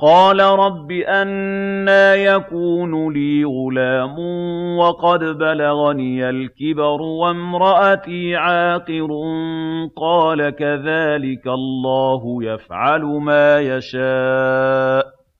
قَالَ رَبِّ أَنَّىٰ يَكُونُ لِي غُلَامٌ وَقَدْ بَلَغَنِيَ الْكِبَرُ وَامْرَأَتِي عَاقِرٌ ۖ قَالَ كَذَٰلِكَ اللَّهُ يَفْعَلُ مَا يَشَاءُ.